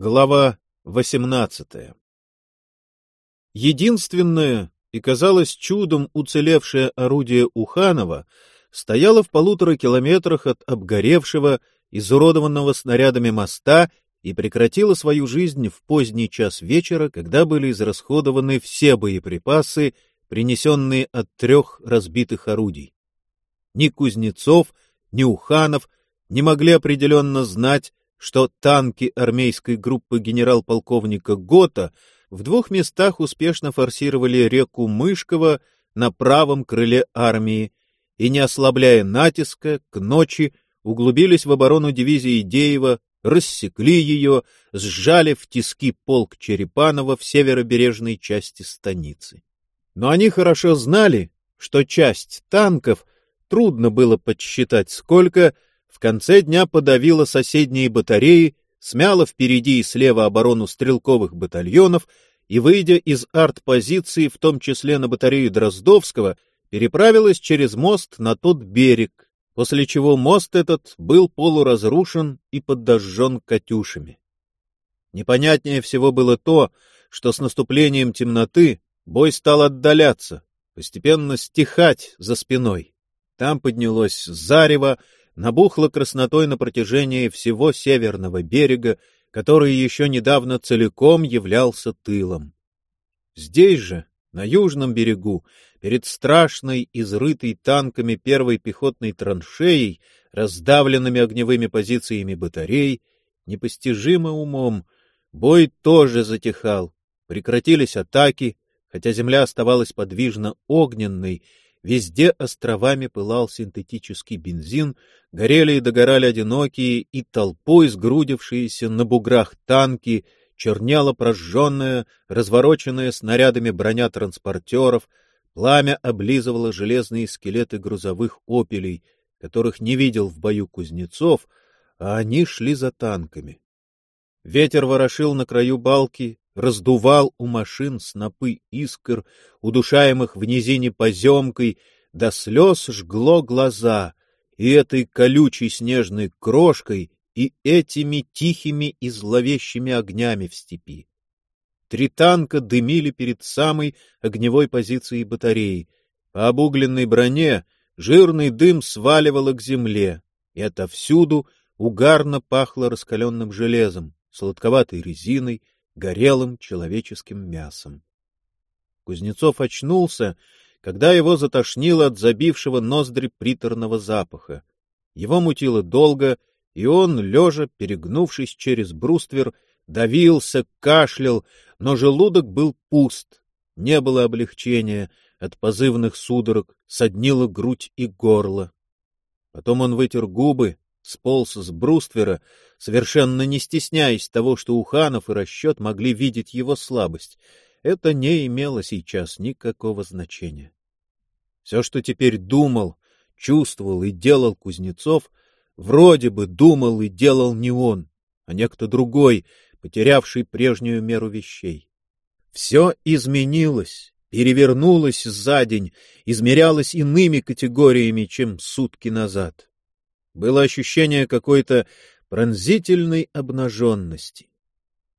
Глава 18 Единственное и, казалось, чудом уцелевшее орудие Уханова стояло в полутора километрах от обгоревшего, изуродованного снарядами моста и прекратило свою жизнь в поздний час вечера, когда были израсходованы все боеприпасы, принесенные от трех разбитых орудий. Ни Кузнецов, ни Уханов не могли определенно знать, что танки армейской группы генерал-полковника Гота в двух местах успешно форсировали реку Мышково на правом крыле армии и, не ослабляя натиска, к ночи углубились в оборону дивизии Деева, рассекли ее, сжали в тиски полк Черепанова в северобережной части станицы. Но они хорошо знали, что часть танков, трудно было подсчитать сколько, в конце дня подавила соседние батареи, смяла впереди и слева оборону стрелковых батальонов и, выйдя из арт-позиции, в том числе на батарею Дроздовского, переправилась через мост на тот берег, после чего мост этот был полуразрушен и подожжен «катюшами». Непонятнее всего было то, что с наступлением темноты бой стал отдаляться, постепенно стихать за спиной. Там поднялось зарево, набухло краснотой на протяжении всего северного берега, который еще недавно целиком являлся тылом. Здесь же, на южном берегу, перед страшной, изрытой танками первой пехотной траншеей, раздавленными огневыми позициями батарей, непостижимо умом, бой тоже затихал, прекратились атаки, хотя земля оставалась подвижно огненной, Везде островами пылал синтетический бензин, горели и догорали одинокие и толпой сгрудившиеся на буграх танки, чернела прожженная, развороченная снарядами броня транспортеров, пламя облизывало железные скелеты грузовых опелей, которых не видел в бою Кузнецов, а они шли за танками. Ветер ворошил на краю балки раздувал у машин снопы искр, удушаемых в низине поземкой, до слез жгло глаза, и этой колючей снежной крошкой, и этими тихими и зловещими огнями в степи. Три танка дымили перед самой огневой позицией батареи. По обугленной броне жирный дым сваливало к земле, и отовсюду угарно пахло раскаленным железом, сладковатой резиной, горелым человеческим мясом. Кузнецов очнулся, когда его затошнило от забившего ноздри приторного запаха. Его мутило долго, и он, лежа, перегнувшись через бруствер, давился, кашлял, но желудок был пуст. Не было облегчения от позывных судорог, соднила грудь и горло. Потом он вытер губы, сполз с бруствера, совершенно не стесняясь того, что Уханов и расчет могли видеть его слабость. Это не имело сейчас никакого значения. Все, что теперь думал, чувствовал и делал Кузнецов, вроде бы думал и делал не он, а некто другой, потерявший прежнюю меру вещей. Все изменилось, перевернулось за день, измерялось иными категориями, чем сутки назад. Было ощущение какой-то пронзительной обнаженности.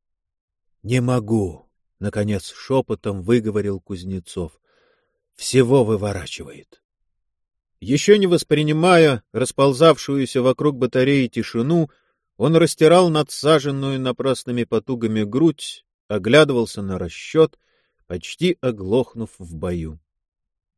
— Не могу, — наконец шепотом выговорил Кузнецов. — Всего выворачивает. Еще не воспринимая расползавшуюся вокруг батареи тишину, он растирал надсаженную напрасными потугами грудь, оглядывался на расчет, почти оглохнув в бою.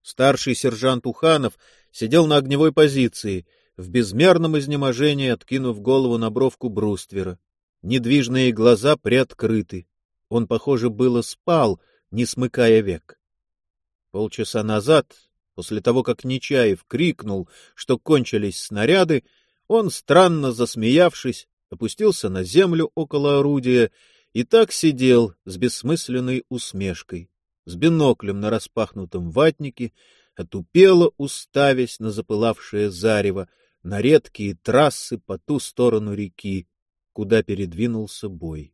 Старший сержант Уханов сидел на огневой позиции — в безмерном изнеможении откинув голову на бровку бруствера. Недвижные глаза приоткрыты. Он, похоже, было спал, не смыкая век. Полчаса назад, после того, как Нечаев крикнул, что кончились снаряды, он, странно засмеявшись, опустился на землю около орудия и так сидел с бессмысленной усмешкой, с биноклем на распахнутом ватнике, отупело уставясь на запылавшее зарево, на редкие трассы по ту сторону реки, куда передвинулся бой.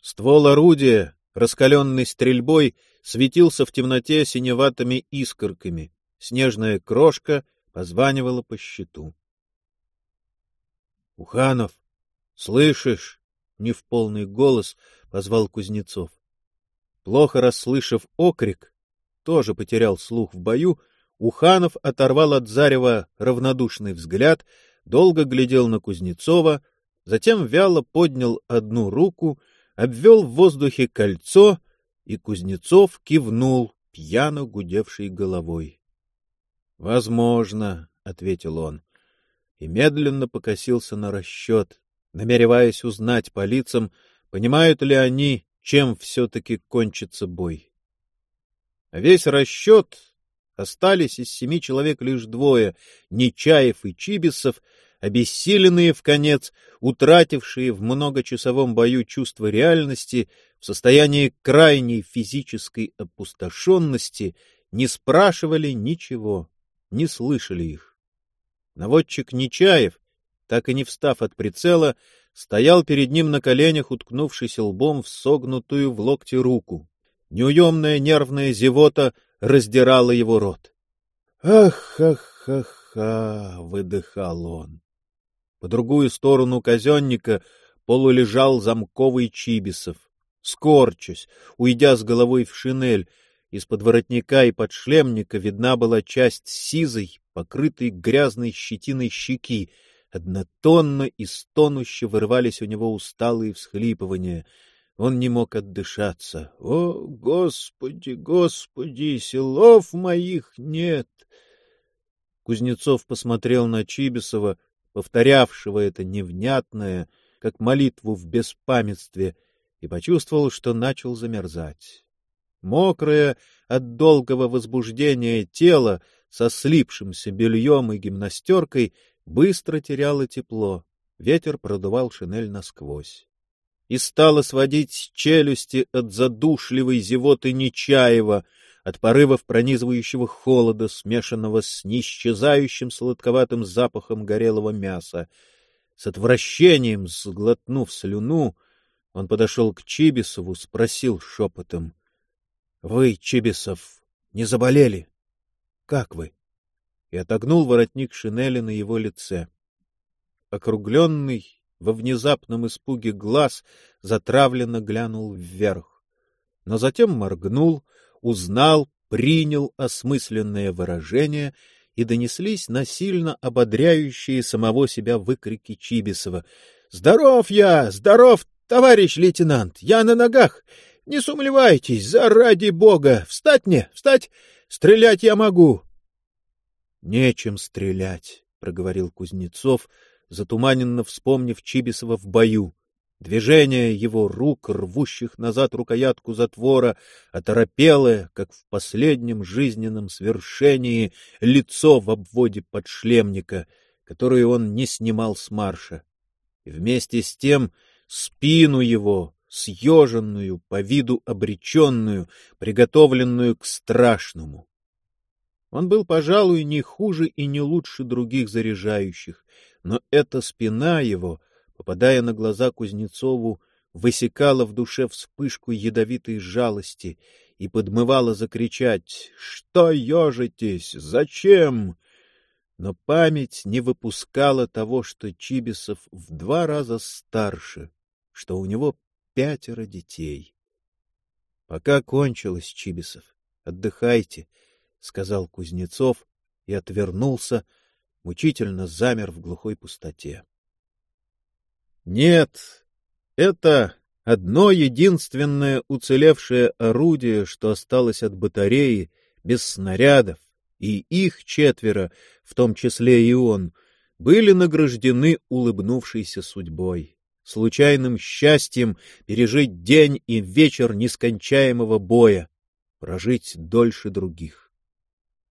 Ствол орудия, раскаленный стрельбой, светился в темноте синеватыми искорками, снежная крошка позванивала по щиту. — Уханов, слышишь? не в полный голос позвал Кузнецов. Плохо расслышав окрик, тоже потерял слух в бою, Уханов оторвал от Зарева равнодушный взгляд, долго глядел на Кузнецова, затем вяло поднял одну руку, обвел в воздухе кольцо, и Кузнецов кивнул, пьяно гудевшей головой. — Возможно, — ответил он, и медленно покосился на расчет, намереваясь узнать по лицам, понимают ли они, чем все-таки кончится бой. А весь расчет остались из семи человек лишь двое — Нечаев и Чибисов, обессиленные в конец, утратившие в многочасовом бою чувство реальности, в состоянии крайней физической опустошенности, не спрашивали ничего, не слышали их. Наводчик Нечаев, так и не встав от прицела, стоял перед ним на коленях, уткнувшись лбом в согнутую в локте руку. Неуемная нервная зевота раздирала его рот. «Ах, ах, ах, ах!» — выдыхал он. По другую сторону казенника полулежал замковый Чибисов. Скорчась, уйдя с головой в шинель, из-под воротника и подшлемника видна была часть сизой, покрытой грязной щетиной щеки, однотонно и стонуще вырывались у него усталые всхлипывания. Он не мог отдышаться. «О, Господи, Господи, селов моих нет!» Кузнецов посмотрел на Чибисова, повторявшего это невнятное, как молитву в беспамятстве, и почувствовал, что начал замерзать. Мокрое от долгого возбуждения тело со слипшимся бельем и гимнастеркой быстро теряло тепло, ветер продувал шинель насквозь. И стало сводить челюсти от задушливой зевоты Нечаева, от порывов пронизывающего холода, смешанного с неисчезающим сладковатым запахом горелого мяса. С отвращением, сглотнув слюну, он подошел к Чибисову, спросил шепотом. — Вы, Чибисов, не заболели? — Как вы? И отогнул воротник шинели на его лице. Округленный, во внезапном испуге глаз затравленно глянул вверх. Но затем моргнул, узнал, принял осмысленное выражение — и донеслись насильно ободряющие самого себя выкрики Чибисова. — Здоров я! Здоров, товарищ лейтенант! Я на ногах! Не сумлевайтесь, заради бога! Встать мне! Встать! Стрелять я могу! — Нечем стрелять, — проговорил Кузнецов, затуманенно вспомнив Чибисова в бою. Движение его рук, рвущих назад рукоятку затвора, оторопелое, как в последнем жизненном свершении, лицо в обводе подшлемника, которое он не снимал с марша. И вместе с тем спину его, съеженную, по виду обреченную, приготовленную к страшному. Он был, пожалуй, не хуже и не лучше других заряжающих, но эта спина его — попадая на глаза Кузнецову, высекала в душе вспышку ядовитой жалости и подмывала закричать «Что ежитесь? Зачем?» Но память не выпускала того, что Чибисов в два раза старше, что у него пятеро детей. — Пока кончилось, Чибисов, отдыхайте, — сказал Кузнецов и отвернулся, мучительно замер в глухой пустоте. Нет, это одно единственное уцелевшее орудие, что осталось от батареи, без снарядов, и их четверо, в том числе и он, были награждены улыбнувшейся судьбой, случайным счастьем пережить день и вечер нескончаемого боя, прожить дольше других.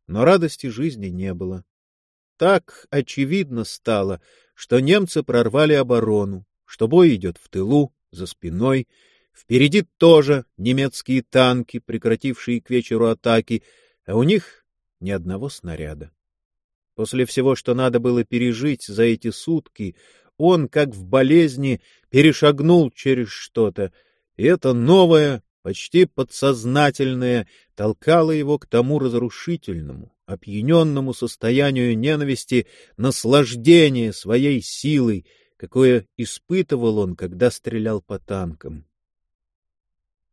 Но радости жизни не было. Так очевидно стало, что немцы прорвали оборону, что бой идет в тылу, за спиной, впереди тоже немецкие танки, прекратившие к вечеру атаки, а у них ни одного снаряда. После всего, что надо было пережить за эти сутки, он, как в болезни, перешагнул через что-то, и это новое, почти подсознательное, толкало его к тому разрушительному, опьяненному состоянию ненависти, наслаждения своей силой, какое испытывал он, когда стрелял по танкам.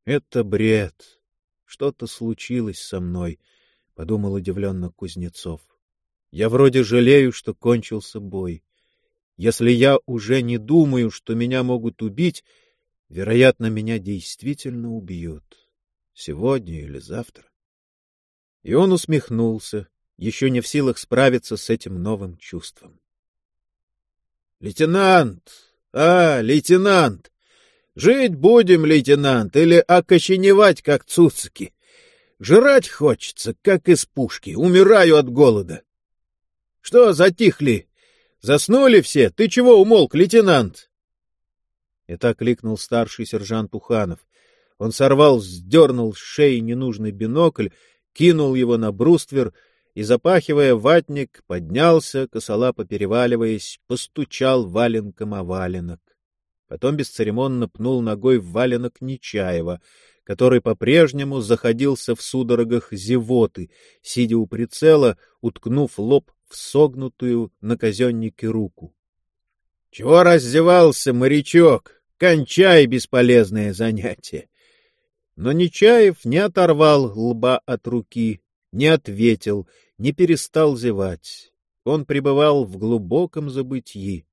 Это бред. Что-то случилось со мной, — подумал удивленно Кузнецов. Я вроде жалею, что кончился бой. Если я уже не думаю, что меня могут убить, вероятно, меня действительно убьют. Сегодня или завтра. И он усмехнулся, еще не в силах справиться с этим новым чувством. — Лейтенант! А, лейтенант! Жить будем, лейтенант, или окоченевать, как цуцики? Жрать хочется, как из пушки, умираю от голода. — Что, затихли? Заснули все? Ты чего умолк, лейтенант? Это кликнул старший сержант Уханов. Он сорвал, сдернул с шеи ненужный бинокль, кинул его на бруствер и, запахивая ватник, поднялся, косолапо переваливаясь, постучал валенком о валенок. Потом бесцеремонно пнул ногой в валенок Нечаева, который по-прежнему заходился в судорогах зевоты, сидя у прицела, уткнув лоб в согнутую на казеннике руку. — Чего раздевался, морячок? Кончай бесполезное занятие! Но Нечаев не оторвал лба от руки, не ответил, не перестал зевать. Он пребывал в глубоком забытии.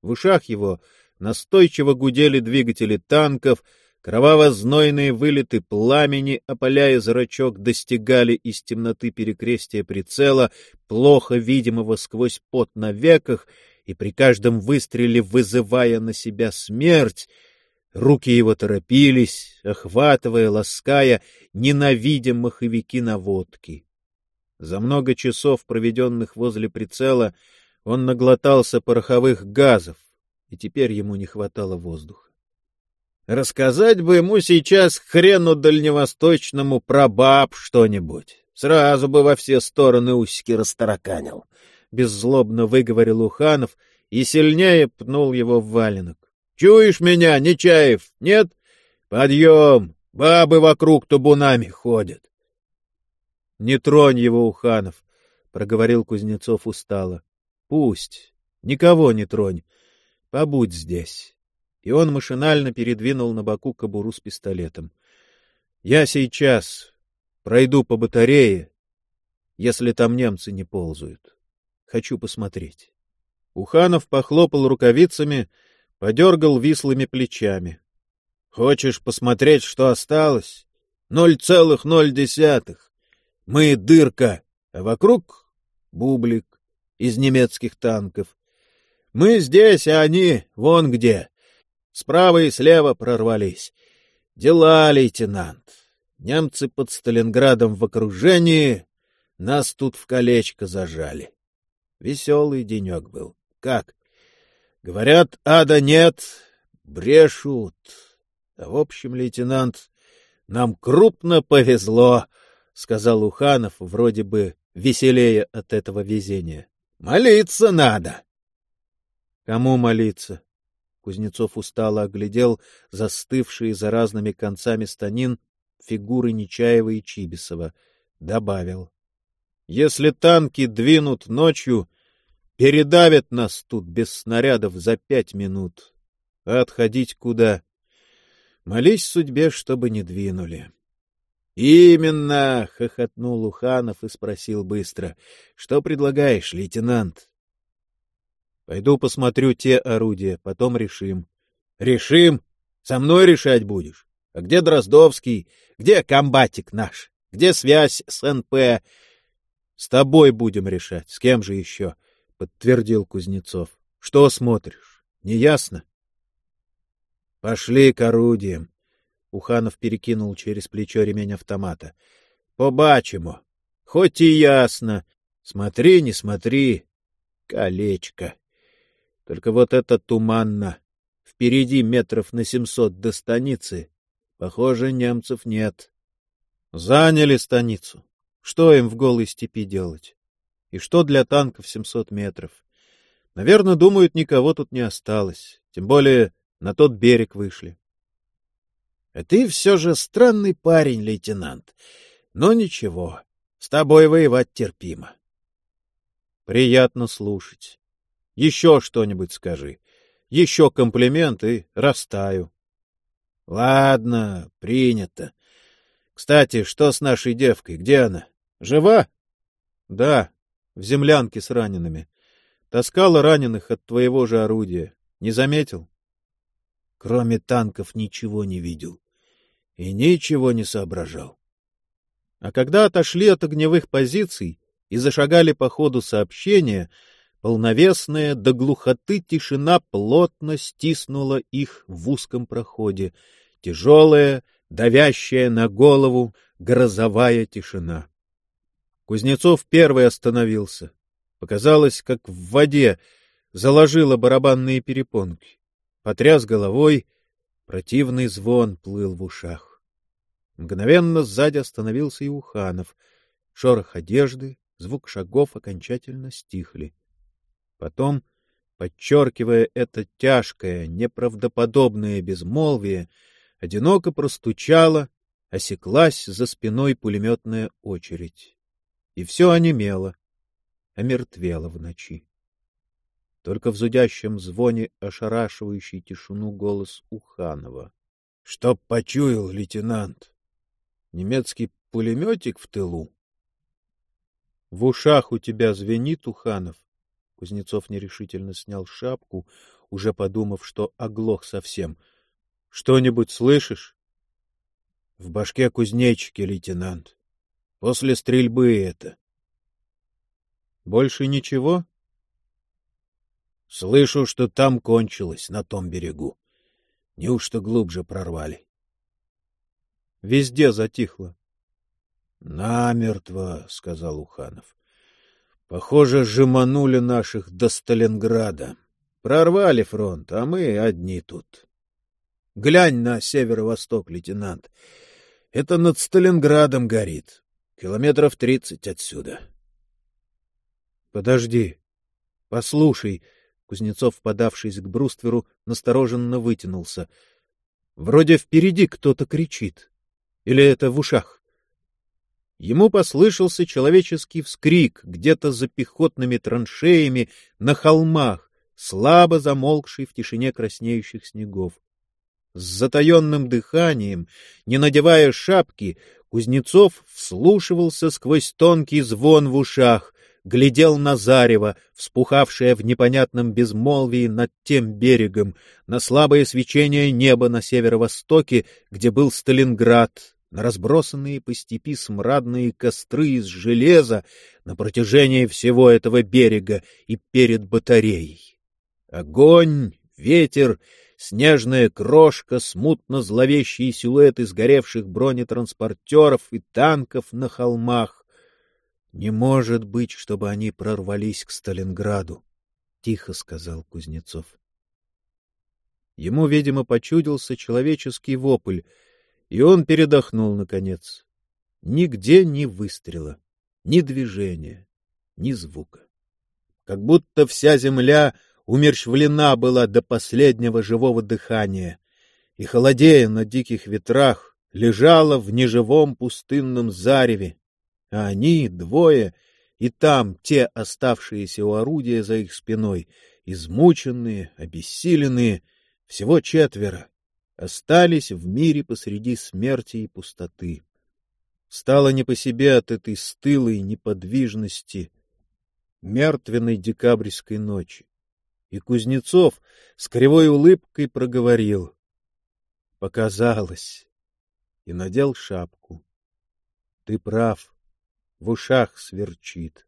В ушах его настойчиво гудели двигатели танков, кроваво-знойные вылеты пламени, опаляя зрачок, достигали из темноты перекрестия прицела, плохо видимого сквозь пот на веках, и при каждом выстреле вызывая на себя смерть, руки его торопились, охватывая, лаская, ненавидя маховики наводки. За много часов, проведенных возле прицела, он наглотался пороховых газов, и теперь ему не хватало воздуха. Рассказать бы ему сейчас хрену дальневосточному про баб что-нибудь. Сразу бы во все стороны усики растараканил. Беззлобно выговорил Уханов и сильнее пнул его в валенок. — Чуешь меня, Нечаев? Нет? Подъем! Бабы вокруг табунами ходят. — Не тронь его, Уханов, — проговорил Кузнецов устало. — Пусть. Никого не тронь. Побудь здесь. И он машинально передвинул на боку кобуру с пистолетом. — Я сейчас пройду по батарее, если там немцы не ползают. Хочу посмотреть. Уханов похлопал рукавицами, подергал вислыми плечами. — Хочешь посмотреть, что осталось? Ноль целых ноль десятых. Мы — дырка, а вокруг — бублик из немецких танков. Мы здесь, а они вон где. Справа и слева прорвались. Дела, лейтенант. Немцы под Сталинградом в окружении, нас тут в колечко зажали. Веселый денек был. Как? Говорят, ада нет, брешут. А в общем, лейтенант, нам крупно повезло, — сказал Уханов, вроде бы веселее от этого везения. — Молиться надо. Кому молиться? Кузнецов устало оглядел застывшие за разными концами станин фигуры Нечаева и Чибисова. Добавил. Если танки двинут ночью, передавят нас тут без снарядов за пять минут. А отходить куда? Молись судьбе, чтобы не двинули. — Именно! — хохотнул Луханов и спросил быстро. — Что предлагаешь, лейтенант? Пойду посмотрю те орудия, потом решим. — Решим? Со мной решать будешь? А где Дроздовский? Где комбатик наш? Где связь с НП? — С тобой будем решать. С кем же еще? — подтвердил Кузнецов. — Что смотришь? Не ясно? — Пошли к орудиям. Уханов перекинул через плечо ремень автомата. — Побачимо. Хоть и ясно. Смотри, не смотри. Колечко. Только вот это туманно. Впереди метров на семьсот до станицы. Похоже, немцев нет. Заняли станицу. Что им в голой степи делать? И что для танков семьсот метров? Наверное, думают, никого тут не осталось. Тем более на тот берег вышли. — А ты все же странный парень, лейтенант. Но ничего, с тобой воевать терпимо. — Приятно слушать. Еще что-нибудь скажи. Еще комплимент и растаю. — Ладно, принято. Кстати, что с нашей девкой? Где она? Жива? — Да, в землянке с ранеными. Таскала раненых от твоего же орудия. Не заметил? — Кроме танков ничего не видел. И ничего не соображал. А когда отошли от огневых позиций и зашагали по ходу сообщения, полновесная до глухоты тишина плотно стиснула их в узком проходе, тяжелая, давящая на голову грозовая тишина. Кузнецов первый остановился. Показалось, как в воде заложило барабанные перепонки. Потряс головой, противный звон плыл в ушах. Мгновенно сзади остановился и Уханов. Шорох одежды, звук шагов окончательно стихли. Потом, подчеркивая это тяжкое, неправдоподобное безмолвие, одиноко простучала, осеклась за спиной пулеметная очередь. И все онемело, омертвело в ночи. Только в зудящем звоне, ошарашивающий тишину голос Уханова. — Чтоб почуял, лейтенант! Немецкий пулеметик в тылу? — В ушах у тебя звенит, Уханов? Кузнецов нерешительно снял шапку, уже подумав, что оглох совсем. — Что-нибудь слышишь? — В башке кузнечики, лейтенант. После стрельбы это. — Больше ничего? — Слышу, что там кончилось, на том берегу. Неужто глубже прорвали? — Везде затихло. — Намертво, — сказал Уханов. — Похоже, жеманули наших до Сталинграда. Прорвали фронт, а мы одни тут. Глянь на северо-восток, лейтенант. Это над Сталинградом горит. Километров тридцать отсюда. — Подожди. Послушай. Кузнецов, подавшись к брустверу, настороженно вытянулся. Вроде впереди кто-то кричит. Или это в ушах? Ему послышался человеческий вскрик где-то за пехотными траншеями на холмах, слабо замолкший в тишине краснеющих снегов. С затаенным дыханием, не надевая шапки, Кузнецов вслушивался сквозь тонкий звон в ушах, глядел на зарево, вспухавшее в непонятном безмолвии над тем берегом, на слабое свечение неба на северо-востоке, где был Сталинград, на разбросанные по степи смрадные костры из железа на протяжении всего этого берега и перед батареей. Огонь, ветер снежная крошка, смутно зловещие силуэты сгоревших бронетранспортеров и танков на холмах. Не может быть, чтобы они прорвались к Сталинграду, — тихо сказал Кузнецов. Ему, видимо, почудился человеческий вопль, и он передохнул, наконец. Нигде ни выстрела, ни движения, ни звука. Как будто вся земля умерщвлена была до последнего живого дыхания, и, холодея на диких ветрах, лежала в неживом пустынном зареве, а они, двое, и там те оставшиеся у орудия за их спиной, измученные, обессиленные, всего четверо, остались в мире посреди смерти и пустоты. Стало не по себе от этой стылой неподвижности мертвенной декабрьской ночи и Кузнецов с кривой улыбкой проговорил. Показалось. И надел шапку. Ты прав, в ушах сверчит.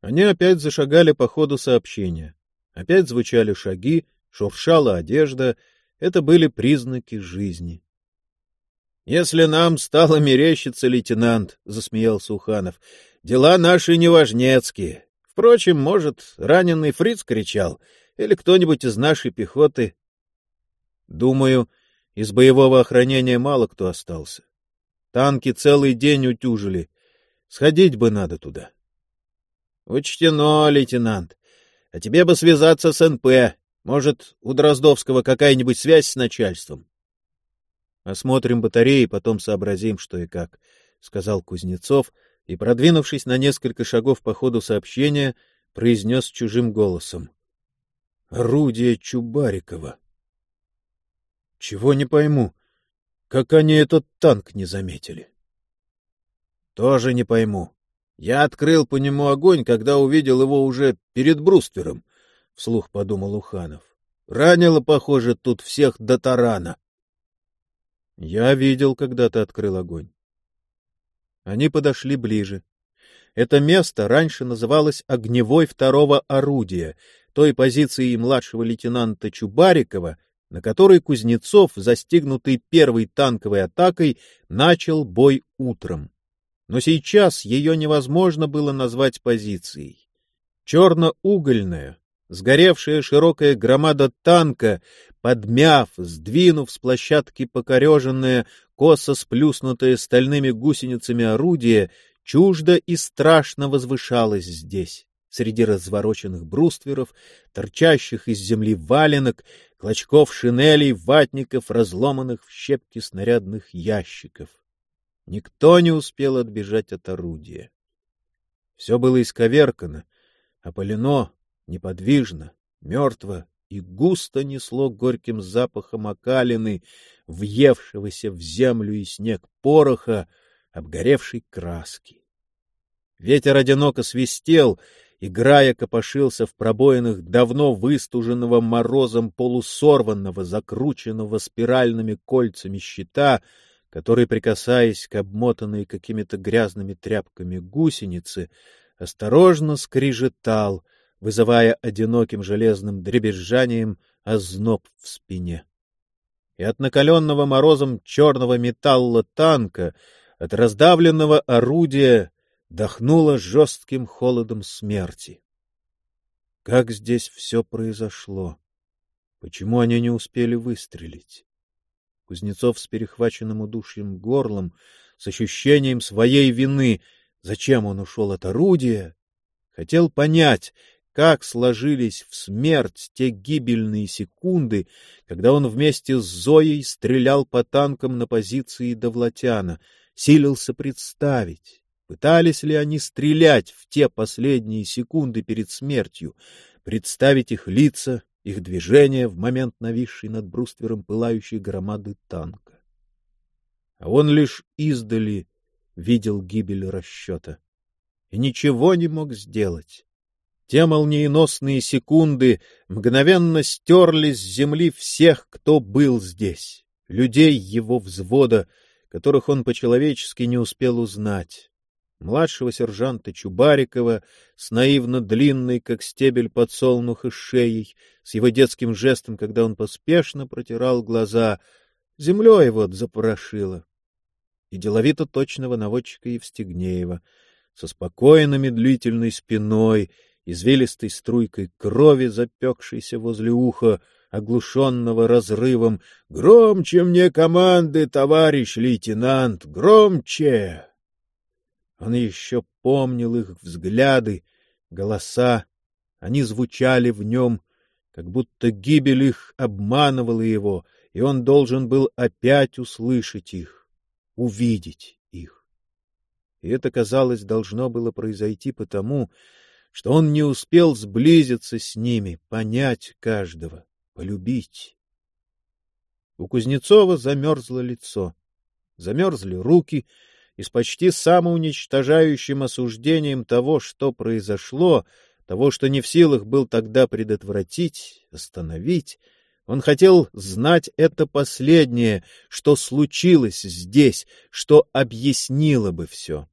Они опять зашагали по ходу сообщения. Опять звучали шаги, шуршала одежда. Это были признаки жизни. — Если нам стало мерещиться, лейтенант, — засмеялся Уханов, — дела наши неважнецкие. Впрочем, может, раненый фриц кричал, или кто-нибудь из нашей пехоты. Думаю, из боевого охранения мало кто остался. Танки целый день утюжили. Сходить бы надо туда. — Учтено, лейтенант. А тебе бы связаться с НП. Может, у Дроздовского какая-нибудь связь с начальством? — Осмотрим батареи, потом сообразим, что и как, — сказал Кузнецов, — и, продвинувшись на несколько шагов по ходу сообщения, произнес чужим голосом. орудие Чубарикова. Чего не пойму, как они этот танк не заметили? Тоже не пойму. Я открыл по нему огонь, когда увидел его уже перед бруствером, — вслух подумал Уханов. Ранило, похоже, тут всех до тарана. Я видел, когда ты открыл огонь. Они подошли ближе. Это место раньше называлось огневой второго орудия, той позиции младшего лейтенанта Чубарикова, на которой Кузнецов, застигнутый первой танковой атакой, начал бой утром. Но сейчас ее невозможно было назвать позицией. Черно-угольная, сгоревшая широкая громада танка, подмяв, сдвинув с площадки покореженное, косо сплюснутое стальными гусеницами орудие, чуждо и страшно возвышалась здесь, среди развороченных брустверов, торчащих из земли валенок, клочков шинелей, ватников, разломанных в щепки снарядных ящиков. Никто не успел отбежать от орудия. Все было исковеркано, опалено, неподвижно, мертво и густо несло горьким запахом окалины, въевшегося в землю и снег пороха, обгоревшей краски. Ветер одиноко свистел, играя копошился в пробоинах давно выстуженного морозом полусорванного, закрученного спиральными кольцами щита, который, прикасаясь к обмотанной какими-то грязными тряпками гусенице, осторожно скрижетал, вызывая одиноким железным дребезжанием озноб в спине. И от накаленного морозом черного металла танка от раздавленного орудия дохнуло жестким холодом смерти. Как здесь все произошло? Почему они не успели выстрелить? Кузнецов с перехваченным удушьем горлом, с ощущением своей вины, зачем он ушел от орудия, хотел понять, как сложились в смерть те гибельные секунды, когда он вместе с Зоей стрелял по танкам на позиции Довлатяна — силился представить, пытались ли они стрелять в те последние секунды перед смертью, представить их лица, их движения в момент нависшей над бруствером пылающей громады танка. А он лишь издали видел гибель расчета и ничего не мог сделать. Те молниеносные секунды мгновенно стерли с земли всех, кто был здесь, людей его взвода, которых он по-человечески не успел узнать. Младшего сержанта Чубарикова с наивно длинной, как стебель подсолнуха, шеей, с его детским жестом, когда он поспешно протирал глаза, землей вот запорошило. И деловито точного наводчика Евстигнеева, со спокойно медлительной спиной, извилистой струйкой крови, запекшейся возле уха, оглушенного разрывом. — Громче мне команды, товарищ лейтенант, громче! Он еще помнил их взгляды, голоса. Они звучали в нем, как будто гибель их обманывала его, и он должен был опять услышать их, увидеть их. И это, казалось, должно было произойти потому, что он не успел сблизиться с ними, понять каждого полюбить. У Кузнецова замерзло лицо, замерзли руки, и с почти самоуничтожающим осуждением того, что произошло, того, что не в силах был тогда предотвратить, остановить, он хотел знать это последнее, что случилось здесь, что объяснило бы все.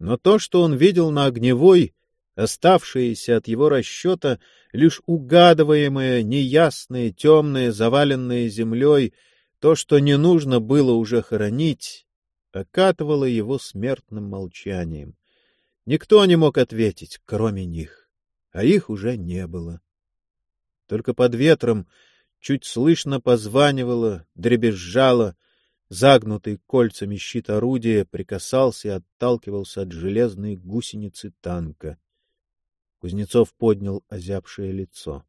Но то, что он видел на огневой, оставшееся от его расчета лишь угадываемое, неясное, темное, заваленное землей, то, что не нужно было уже хоронить, окатывало его смертным молчанием. Никто не мог ответить, кроме них, а их уже не было. Только под ветром чуть слышно позванивало, дребезжало, загнутый кольцами щит орудия прикасался и отталкивался от железной гусеницы танка. Кузнецов поднял озябшее лицо.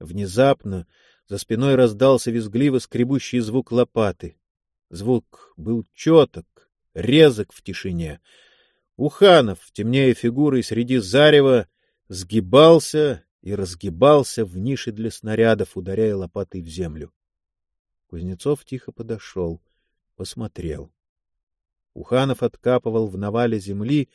Внезапно за спиной раздался визгливо скребущий звук лопаты. Звук был четок, резок в тишине. Уханов, темнее фигурой среди зарева, сгибался и разгибался в нише для снарядов, ударяя лопатой в землю. Кузнецов тихо подошел, посмотрел. Уханов откапывал в навале земли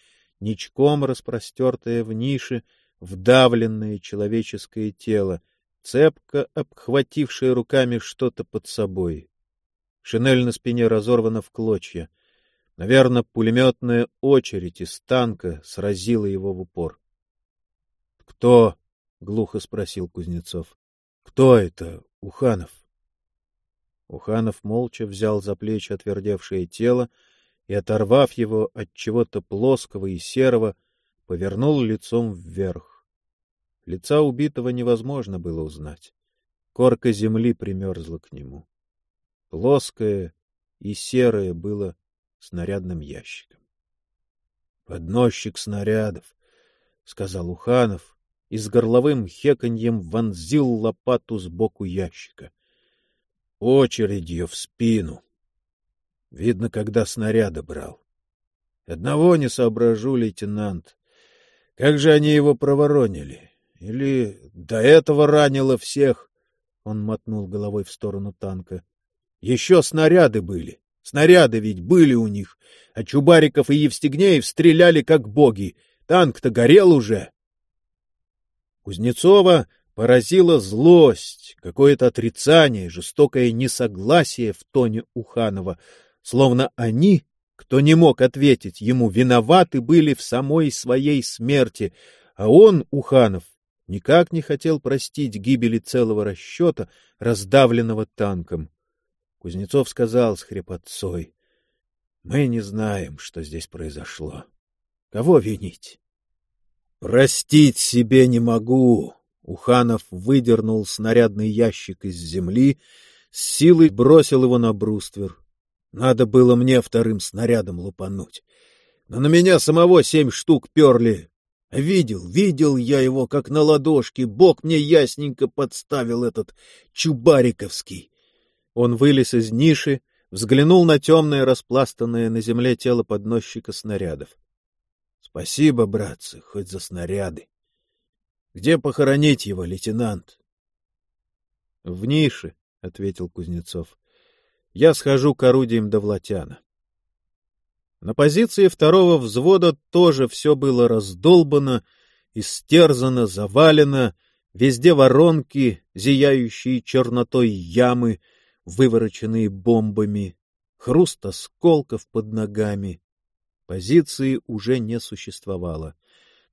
ничком распростертое в нише вдавленное человеческое тело, цепко обхватившее руками что-то под собой. Шинель на спине разорвана в клочья. Наверное, пулеметная очередь из танка сразила его в упор. — Кто? — глухо спросил Кузнецов. — Кто это, Уханов? Уханов молча взял за плечи отвердевшее тело и, оторвав его от чего-то плоского и серого, повернул лицом вверх. Лица убитого невозможно было узнать. Корка земли примерзла к нему. Плоское и серое было снарядным ящиком. — Подносчик снарядов, — сказал Уханов и с горловым хеканьем вонзил лопату сбоку ящика. Очередью в спину. Видно, когда снаряда брал. Одного не соображу, лейтенант. Как же они его проворонили? Или до этого ранило всех? Он мотнул головой в сторону танка. Еще снаряды были. Снаряды ведь были у них. А Чубариков и Евстигнеев стреляли как боги. Танк-то горел уже. Кузнецова поразила злость, какое-то отрицание, жестокое несогласие в тоне Уханова — словно они, кто не мог ответить ему, виноваты были в самой своей смерти, а он, Уханов, никак не хотел простить гибели целого расчета, раздавленного танком. Кузнецов сказал с хрипотцой, — Мы не знаем, что здесь произошло. Кого винить? — Простить себе не могу. Уханов выдернул снарядный ящик из земли, с силой бросил его на бруствер. Надо было мне вторым снарядом лупануть. Но на меня самого семь штук перли. Видел, видел я его, как на ладошке. Бог мне ясненько подставил этот Чубариковский. Он вылез из ниши, взглянул на темное, распластанное на земле тело подносчика снарядов. — Спасибо, братцы, хоть за снаряды. — Где похоронить его, лейтенант? — В нише, — ответил Кузнецов я схожу к орудиям Довлатяна. На позиции второго взвода тоже все было раздолбано, истерзано, завалено, везде воронки, зияющие чернотой ямы, вывороченные бомбами, хруст осколков под ногами. Позиции уже не существовало.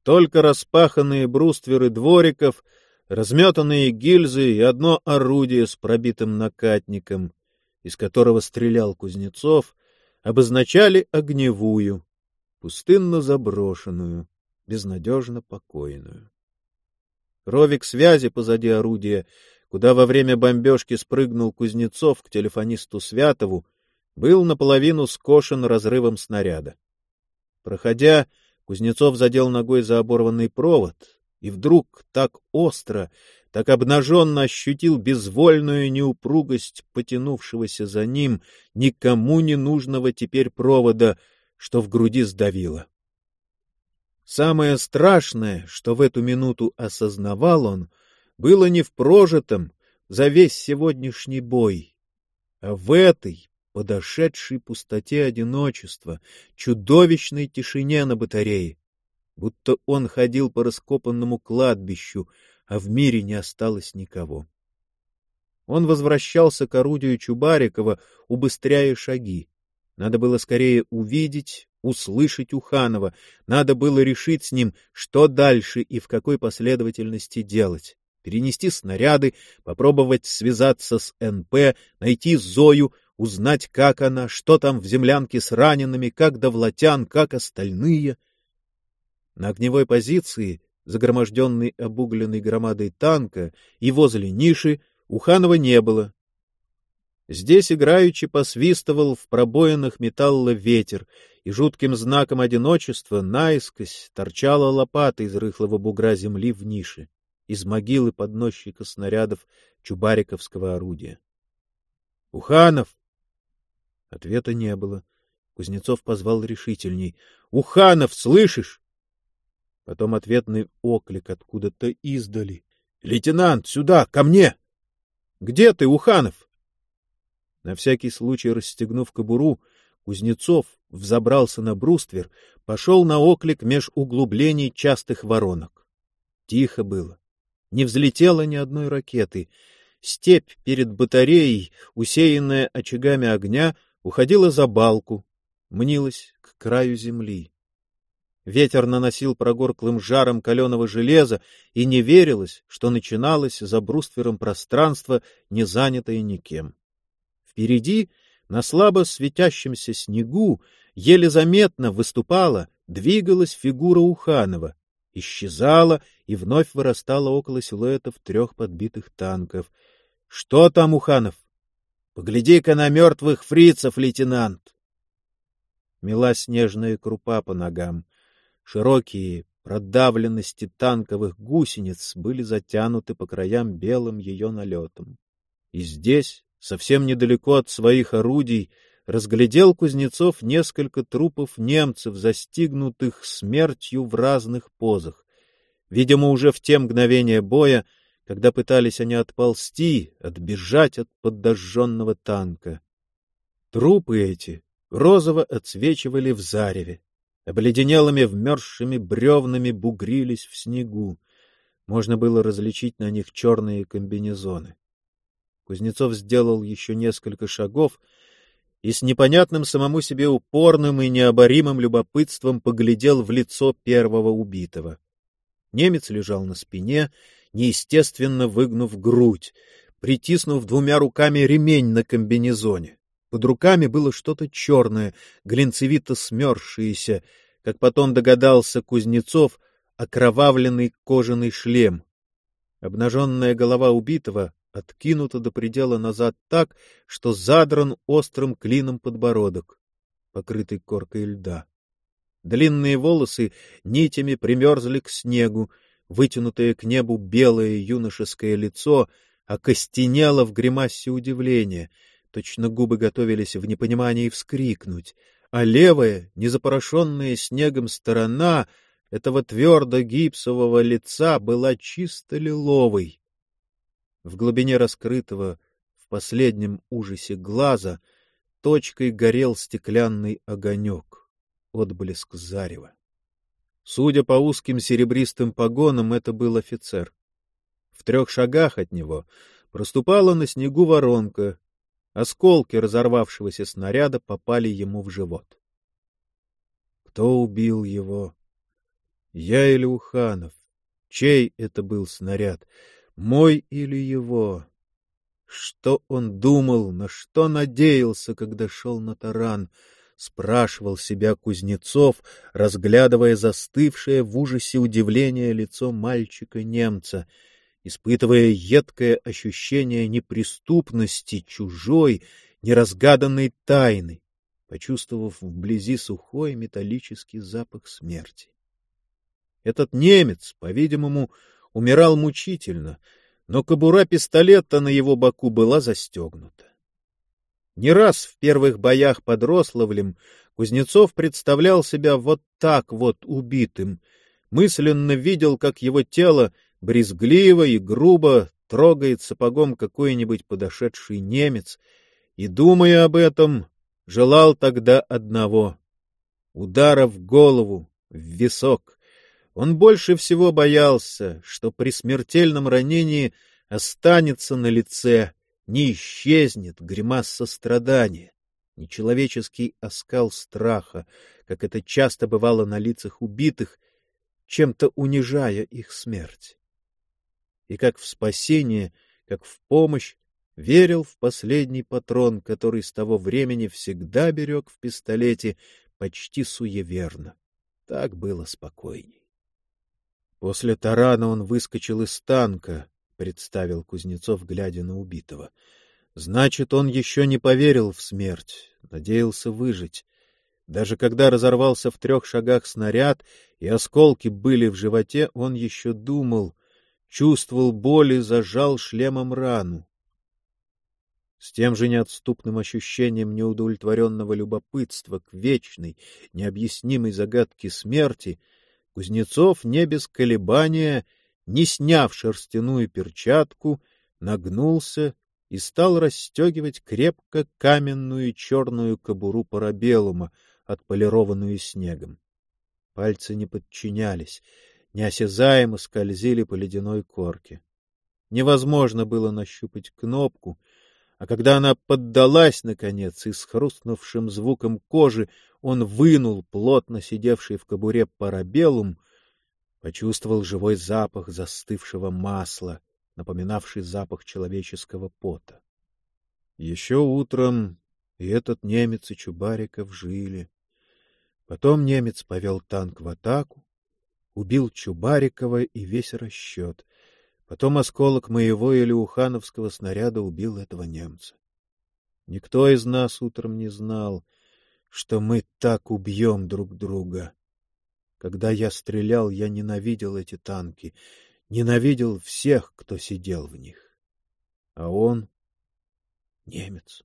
Только распаханные брустверы двориков, разметанные гильзы и одно орудие с пробитым накатником из которого стрелял Кузнецов, обозначали огневую, пустынно заброшенную, безнадежно покойную. Ровик связи позади орудия, куда во время бомбежки спрыгнул Кузнецов к телефонисту Святову, был наполовину скошен разрывом снаряда. Проходя, Кузнецов задел ногой за оборванный провод, и вдруг так остро, так обнаженно ощутил безвольную неупругость потянувшегося за ним никому не нужного теперь провода, что в груди сдавило. Самое страшное, что в эту минуту осознавал он, было не в прожитом за весь сегодняшний бой, а в этой подошедшей пустоте одиночества, чудовищной тишине на батарее, будто он ходил по раскопанному кладбищу, а в мире не осталось никого. Он возвращался к орудию Чубарикова, убыстряя шаги. Надо было скорее увидеть, услышать Уханова, надо было решить с ним, что дальше и в какой последовательности делать. Перенести снаряды, попробовать связаться с НП, найти Зою, узнать, как она, что там в землянке с ранеными, как Довлатян, как остальные. На огневой позиции загроможденный обугленной громадой танка, и возле ниши Уханова не было. Здесь играючи посвистывал в пробоинах металла ветер, и жутким знаком одиночества наискось торчала лопата из рыхлого бугра земли в нише, из могилы подносчика снарядов чубариковского орудия. — Уханов! Ответа не было. Кузнецов позвал решительней. — Уханов, слышишь? Потом ответный оклик откуда-то издали. — Лейтенант, сюда, ко мне! — Где ты, Уханов? На всякий случай расстегнув кобуру, Кузнецов взобрался на бруствер, пошел на оклик меж углублений частых воронок. Тихо было. Не взлетело ни одной ракеты. Степь перед батареей, усеянная очагами огня, уходила за балку, мнилась к краю земли. Ветер наносил прогорклым жаром каленого железа, и не верилось, что начиналось за бруствером пространство, не занятое никем. Впереди, на слабо светящемся снегу, еле заметно выступала, двигалась фигура Уханова, исчезала и вновь вырастала около силуэтов трех подбитых танков. — Что там, Уханов? — Погляди-ка на мертвых фрицев, лейтенант! Мела снежная крупа по ногам. Широкие продавленности танковых гусениц были затянуты по краям белым ее налетом. И здесь, совсем недалеко от своих орудий, разглядел Кузнецов несколько трупов немцев, застигнутых смертью в разных позах. Видимо, уже в те мгновения боя, когда пытались они отползти, отбежать от подожженного танка. Трупы эти розово отсвечивали в зареве, обледенелыми вмерзшими бревнами бугрились в снегу. Можно было различить на них черные комбинезоны. Кузнецов сделал еще несколько шагов и с непонятным самому себе упорным и необоримым любопытством поглядел в лицо первого убитого. Немец лежал на спине, неестественно выгнув грудь, притиснув двумя руками ремень на комбинезоне. Под руками было что-то черное, глинцевито смерзшееся, как потом догадался Кузнецов, окровавленный кожаный шлем. Обнаженная голова убитого откинута до предела назад так, что задран острым клином подбородок, покрытый коркой льда. Длинные волосы нитями примерзли к снегу, вытянутое к небу белое юношеское лицо окостенело в гримасе удивления — Точно губы готовились в непонимании вскрикнуть, а левая, незапорошенная снегом сторона этого твердо гипсового лица была чисто лиловой. В глубине раскрытого, в последнем ужасе глаза, точкой горел стеклянный огонек, отблеск зарева. Судя по узким серебристым погонам, это был офицер. В трех шагах от него проступала на снегу воронка, Осколки разорвавшегося снаряда попали ему в живот. Кто убил его? Я или Уханов? Чей это был снаряд? Мой или его? Что он думал, на что надеялся, когда шел на таран? Спрашивал себя Кузнецов, разглядывая застывшее в ужасе удивление лицо мальчика-немца — испытывая едкое ощущение неприступности чужой, неразгаданной тайны, почувствовав вблизи сухой металлический запах смерти. Этот немец, по-видимому, умирал мучительно, но кобура пистолета на его боку была застегнута. Не раз в первых боях под Рославлем Кузнецов представлял себя вот так вот убитым, мысленно видел, как его тело брезгливо и грубо трогает сапогом какой-нибудь подошедший немец, и, думая об этом, желал тогда одного — удара в голову, в висок. Он больше всего боялся, что при смертельном ранении останется на лице, не исчезнет гримас сострадания, нечеловеческий оскал страха, как это часто бывало на лицах убитых, чем-то унижая их смерть и как в спасение, как в помощь, верил в последний патрон, который с того времени всегда берег в пистолете почти суеверно. Так было спокойней. После тарана он выскочил из танка, представил Кузнецов, глядя на убитого. Значит, он еще не поверил в смерть, надеялся выжить. Даже когда разорвался в трех шагах снаряд и осколки были в животе, он еще думал, чувствовал боль и зажал шлемом рану. С тем же неотступным ощущением неудовлетворенного любопытства к вечной, необъяснимой загадке смерти Кузнецов не без колебания, не сняв шерстяную перчатку, нагнулся и стал расстегивать крепко каменную черную кобуру парабеллума, отполированную снегом. Пальцы не подчинялись, неосязаемо скользили по ледяной корке. Невозможно было нащупать кнопку, а когда она поддалась, наконец, и с хрустнувшим звуком кожи он вынул плотно сидевший в кобуре парабеллум, почувствовал живой запах застывшего масла, напоминавший запах человеческого пота. Еще утром и этот немец и Чубариков жили. Потом немец повел танк в атаку, убил Чубарикова и весь расчет. Потом осколок моего или ухановского снаряда убил этого немца. Никто из нас утром не знал, что мы так убьем друг друга. Когда я стрелял, я ненавидел эти танки, ненавидел всех, кто сидел в них. А он — немец.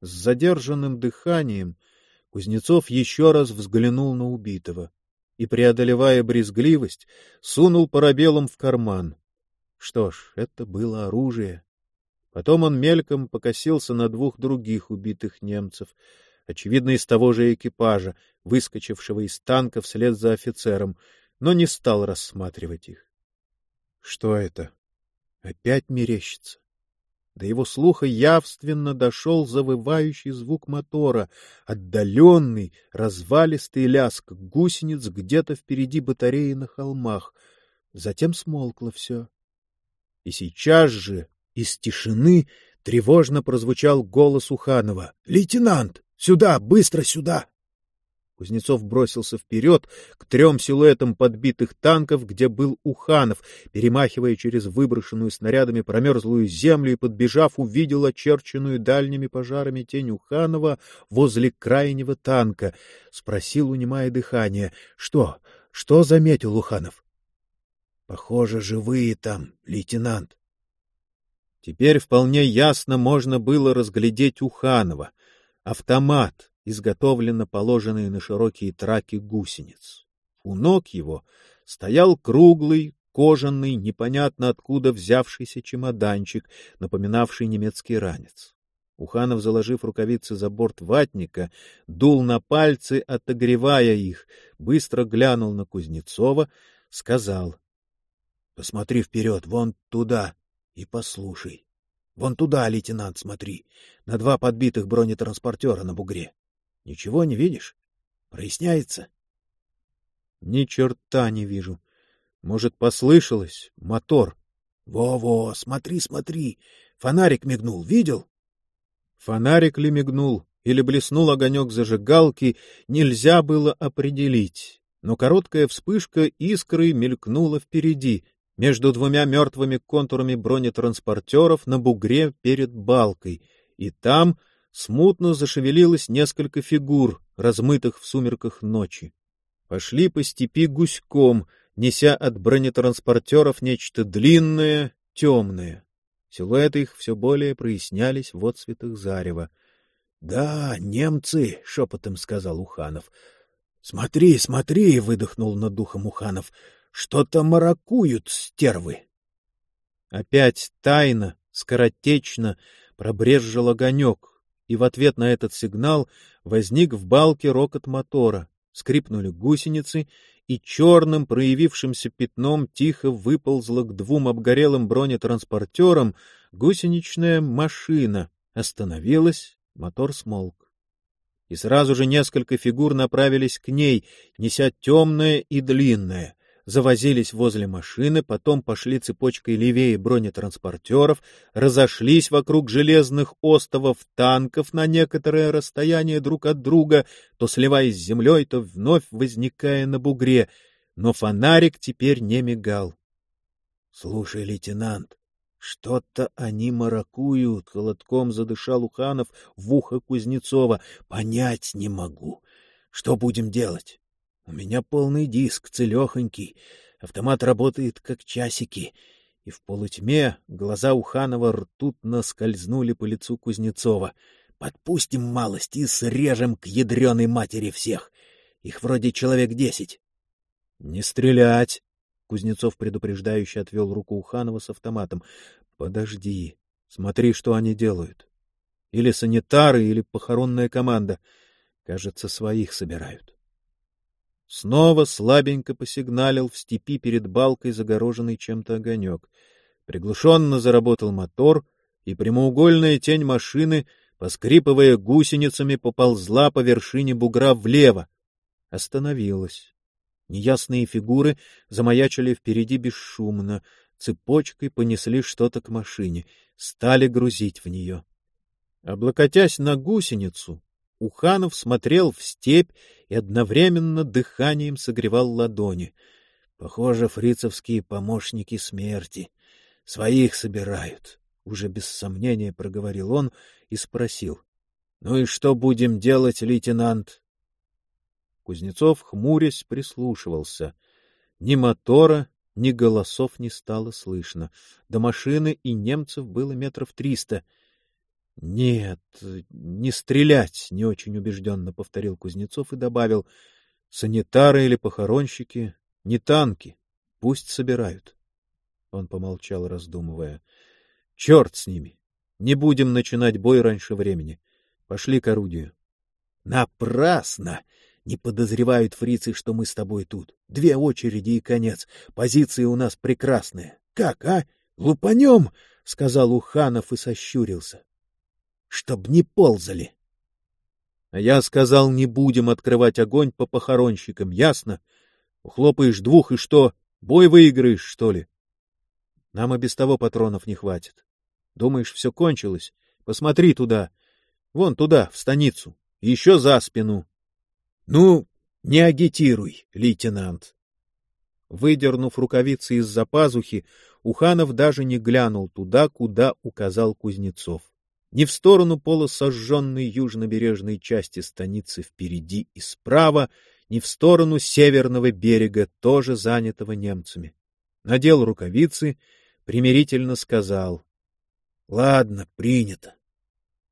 С задержанным дыханием Кузнецов еще раз взглянул на убитого и, преодолевая брезгливость, сунул парабеллум в карман. Что ж, это было оружие. Потом он мельком покосился на двух других убитых немцев, очевидно, из того же экипажа, выскочившего из танка вслед за офицером, но не стал рассматривать их. Что это? Опять мерещится. До его слуха явственно дошел завывающий звук мотора, отдаленный, развалистый ляск гусениц где-то впереди батареи на холмах. Затем смолкло все. И сейчас же из тишины тревожно прозвучал голос Уханова. — Лейтенант! Сюда! Быстро сюда! Кузнецов бросился вперед к трем силуэтам подбитых танков, где был Уханов, перемахивая через выброшенную снарядами промерзлую землю и, подбежав, увидел очерченную дальними пожарами тень Уханова возле крайнего танка. Спросил, унимая дыхание, — Что? Что заметил Уханов? — Похоже, живые там, лейтенант. Теперь вполне ясно можно было разглядеть Уханова. Автомат, изготовлено положенные на широкие траки гусениц. У ног его стоял круглый, кожаный, непонятно откуда взявшийся чемоданчик, напоминавший немецкий ранец. Уханов, заложив рукавицы за борт ватника, дул на пальцы, отогревая их, быстро глянул на Кузнецова, сказал. — Посмотри вперед, вон туда, и послушай. Вон туда, лейтенант, смотри, на два подбитых бронетранспортера на бугре. Ничего не видишь? Проясняется? Ни черта не вижу. Может, послышалось? Мотор. Во-во, смотри, смотри. Фонарик мигнул, видел? Фонарик ли мигнул или блеснул огонек зажигалки, нельзя было определить. Но короткая вспышка искры мелькнула впереди, между двумя мертвыми контурами бронетранспортеров на бугре перед балкой, и там смутно зашевелилось несколько фигур, размытых в сумерках ночи. Пошли по степи гуськом, неся от бронетранспортеров нечто длинное, темное. Силуэты их все более прояснялись в отцветах зарева. — Да, немцы, — шепотом сказал Уханов. — Смотри, смотри, — выдохнул над духом Уханов, — что-то маракуют стервы. Опять тайно, скоротечно пробрезжил огонек, и в ответ на этот сигнал возник в балке рокот мотора, скрипнули гусеницы, и черным проявившимся пятном тихо выползла к двум обгорелым бронетранспортерам гусеничная машина, остановилась, мотор смолк. И сразу же несколько фигур направились к ней, неся темное и длинное, завозились возле машины, потом пошли цепочкой левее бронетранспортеров, разошлись вокруг железных остовов танков на некоторое расстояние друг от друга, то сливаясь с землей, то вновь возникая на бугре, но фонарик теперь не мигал. — Слушай, лейтенант, что-то они маракуют, — холодком задышал Уханов в ухо Кузнецова. — Понять не могу. Что будем делать? У меня полный диск, целехонький. Автомат работает как часики. И в полутьме глаза Уханова ртутно скользнули по лицу Кузнецова. Подпустим малость и срежем к ядреной матери всех. Их вроде человек десять. Не стрелять! Кузнецов предупреждающе отвел руку Уханова с автоматом. — Подожди, смотри, что они делают. Или санитары, или похоронная команда. Кажется, своих собирают. Снова слабенько посигналил в степи перед балкой, загороженный чем-то огонек. Приглушенно заработал мотор, и прямоугольная тень машины, поскрипывая гусеницами, поползла по вершине бугра влево. Остановилась. Неясные фигуры замаячили впереди бесшумно, цепочкой понесли что-то к машине, стали грузить в нее. Облокотясь на гусеницу, Уханов смотрел в степь и одновременно дыханием согревал ладони. Похоже, фрицевские помощники смерти. Своих собирают. Уже без сомнения проговорил он и спросил. — Ну и что будем делать, лейтенант? Кузнецов, хмурясь, прислушивался. Ни мотора, ни голосов не стало слышно. До машины и немцев было метров триста. — Нет, не стрелять, — не очень убежденно повторил Кузнецов и добавил. — Санитары или похоронщики, не танки, пусть собирают. Он помолчал, раздумывая. — Черт с ними! Не будем начинать бой раньше времени. Пошли к орудию. — Напрасно! Не подозревают фрицы, что мы с тобой тут. Две очереди и конец. Позиции у нас прекрасные. Как, а? Лупанем? — сказал Уханов и сощурился. — Чтоб не ползали. — А я сказал, не будем открывать огонь по похоронщикам, ясно? Ухлопаешь двух, и что, бой выиграешь, что ли? Нам и без того патронов не хватит. Думаешь, все кончилось? Посмотри туда. Вон туда, в станицу. еще за спину. Ну, не агитируй, лейтенант. Выдернув рукавицы из-за пазухи, Уханов даже не глянул туда, куда указал Кузнецов. Ни в сторону полусожженной южнобережной части станицы впереди и справа, ни в сторону северного берега, тоже занятого немцами. Надел рукавицы, примирительно сказал. — Ладно, принято.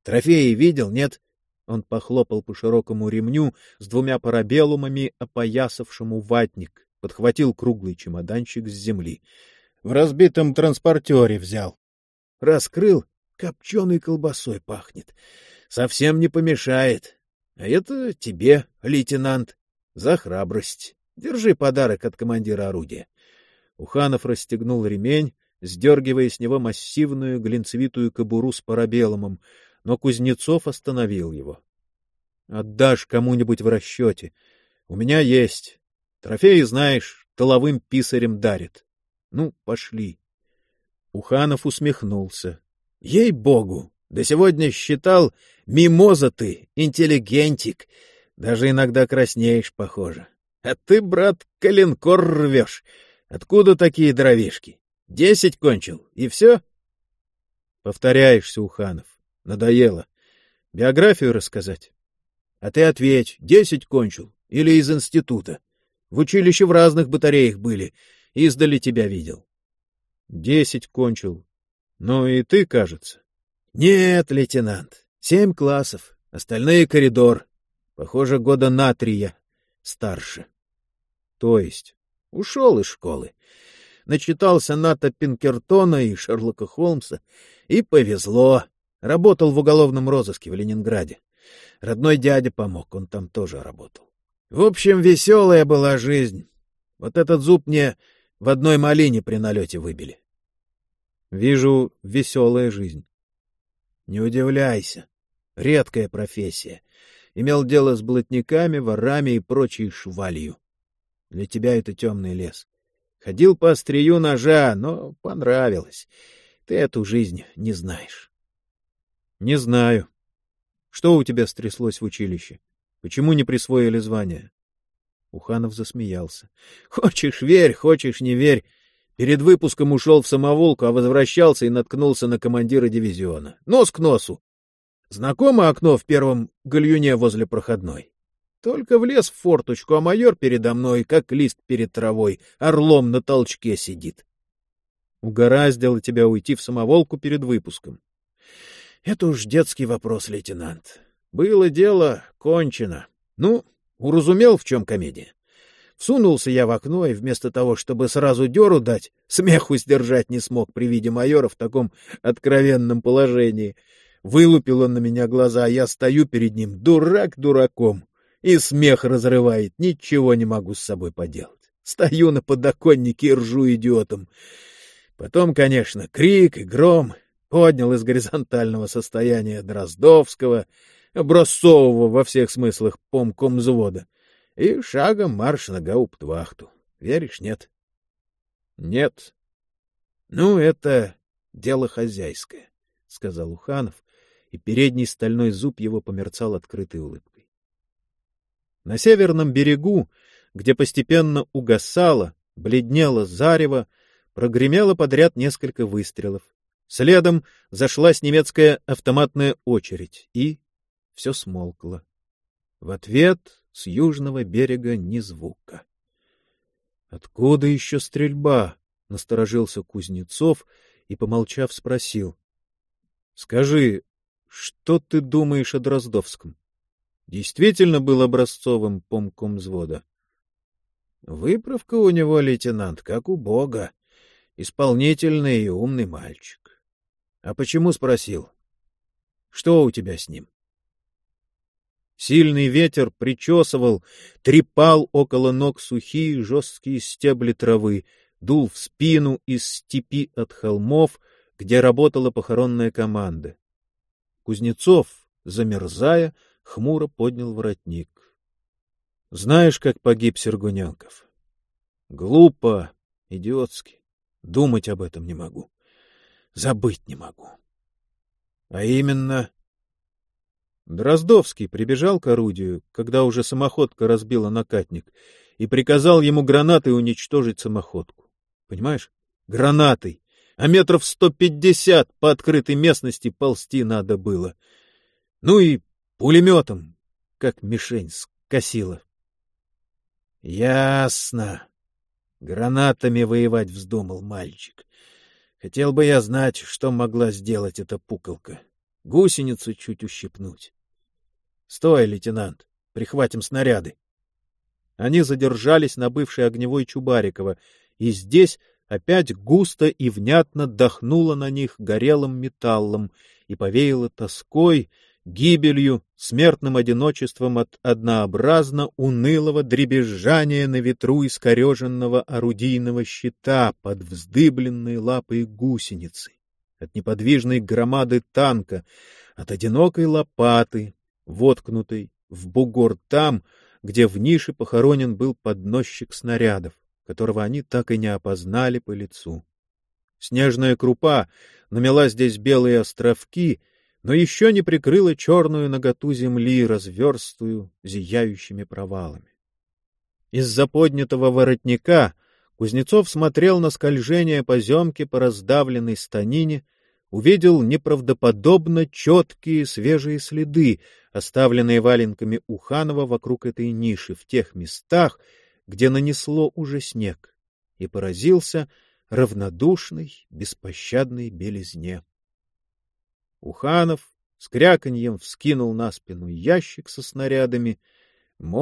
Трофеи видел, нет? Он похлопал по широкому ремню с двумя парабеллумами, опоясавшему ватник, подхватил круглый чемоданчик с земли. В разбитом транспортере взял. Раскрыл, копченой колбасой пахнет. Совсем не помешает. А это тебе, лейтенант, за храбрость. Держи подарок от командира орудия. Уханов расстегнул ремень, сдергивая с него массивную глинцевитую кобуру с парабеллумом, но Кузнецов остановил его. — Отдашь кому-нибудь в расчете. У меня есть. Трофеи, знаешь, толовым писарем дарит. Ну, пошли. Уханов усмехнулся. — Ей-богу! До сегодня считал, мимоза ты, интеллигентик. Даже иногда краснеешь, похоже. А ты, брат, коленкор рвешь. Откуда такие дровишки? Десять кончил, и все? Повторяешься, Уханов. Надоело. Биографию рассказать? А ты ответь, десять кончил или из института? В училище в разных батареях были, издали тебя видел. Десять кончил. Ну и ты, кажется. Нет, лейтенант, семь классов, остальные коридор. Похоже, года на три я старше. То есть ушел из школы. Начитался Ната Пинкертона и Шерлока Холмса, и повезло. Работал в уголовном розыске в Ленинграде. Родной дядя помог, он там тоже работал. В общем, веселая была жизнь. Вот этот зуб мне в одной малине при налете выбили. Вижу, веселая жизнь. Не удивляйся. Редкая профессия. Имел дело с блатниками, ворами и прочей швалью. Для тебя это темный лес. Ходил по острию ножа, но понравилось. Ты эту жизнь не знаешь. — Не знаю. Что у тебя стряслось в училище? Почему не присвоили звание? Уханов засмеялся. — Хочешь — верь, хочешь — не верь. Перед выпуском ушел в самоволку, а возвращался и наткнулся на командира дивизиона. Нос к носу. Знакомо окно в первом гальюне возле проходной? Только влез в форточку, а майор передо мной, как лист перед травой, орлом на толчке сидит. Угораздило тебя уйти в самоволку перед выпуском. Это уж детский вопрос, лейтенант. Было дело, кончено. Ну, уразумел, в чем комедия. Всунулся я в окно и вместо того, чтобы сразу дёру дать, смеху сдержать не смог при виде майора в таком откровенном положении. Вылупил он на меня глаза, а я стою перед ним, дурак дураком, и смех разрывает, ничего не могу с собой поделать. Стою на подоконнике и ржу идиотом. Потом, конечно, крик и гром поднял из горизонтального состояния Дроздовского, образцового во всех смыслах помком взвода, и шагом марш на гауптвахту. Веришь, нет? Нет. Ну, это дело хозяйское, — сказал Уханов, и передний стальной зуб его померцал открытой улыбкой. На северном берегу, где постепенно угасало, бледнело зарево, прогремело подряд несколько выстрелов. Следом зашлась немецкая автоматная очередь, и все смолкло. В ответ с южного берега ни звука. — Откуда еще стрельба? — насторожился Кузнецов и, помолчав, спросил. — Скажи, что ты думаешь о Дроздовском? Действительно был образцовым помком взвода? — Выправка у него, лейтенант, как у бога. Исполнительный и умный мальчик. — А почему спросил? Что у тебя с ним? Сильный ветер причесывал, трепал около ног сухие жесткие стебли травы, дул в спину из степи от холмов, где работала похоронная команда. Кузнецов, замерзая, хмуро поднял воротник. — Знаешь, как погиб Сергуненков? — Глупо, идиотски. Думать об этом не могу. Забыть не могу. — А именно... Дроздовский прибежал к орудию, когда уже самоходка разбила накатник, и приказал ему гранатой уничтожить самоходку. Понимаешь? Гранатой! А метров сто пятьдесят по открытой местности ползти надо было. Ну и пулеметом, как мишень скосила. Ясно. Гранатами воевать вздумал мальчик. Хотел бы я знать, что могла сделать эта пуколка. Гусеницу чуть ущипнуть. Стой, лейтенант, прихватим снаряды. Они задержались на бывшей огневой Чубарикова, и здесь опять густо и внятно дохнуло на них горелым металлом и повеяло тоской, гибелью, смертным одиночеством от однообразно унылого дребезжания на ветру искореженного орудийного щита под вздыбленной лапой гусеницы, от неподвижной громады танка, от одинокой лопаты, воткнутой в бугор там, где в нише похоронен был подносчик снарядов, которого они так и не опознали по лицу. Снежная крупа намела здесь белые островки, но еще не прикрыла черную наготу земли, разверстую зияющими провалами. Из-за поднятого воротника Кузнецов смотрел на скольжение поземки по раздавленной станине, увидел неправдоподобно четкие свежие следы, оставленные валенками Уханова вокруг этой ниши в тех местах, где нанесло уже снег, и поразился равнодушной, беспощадной белизне. Уханов с кряканьем вскинул на спину ящик со снарядами, молча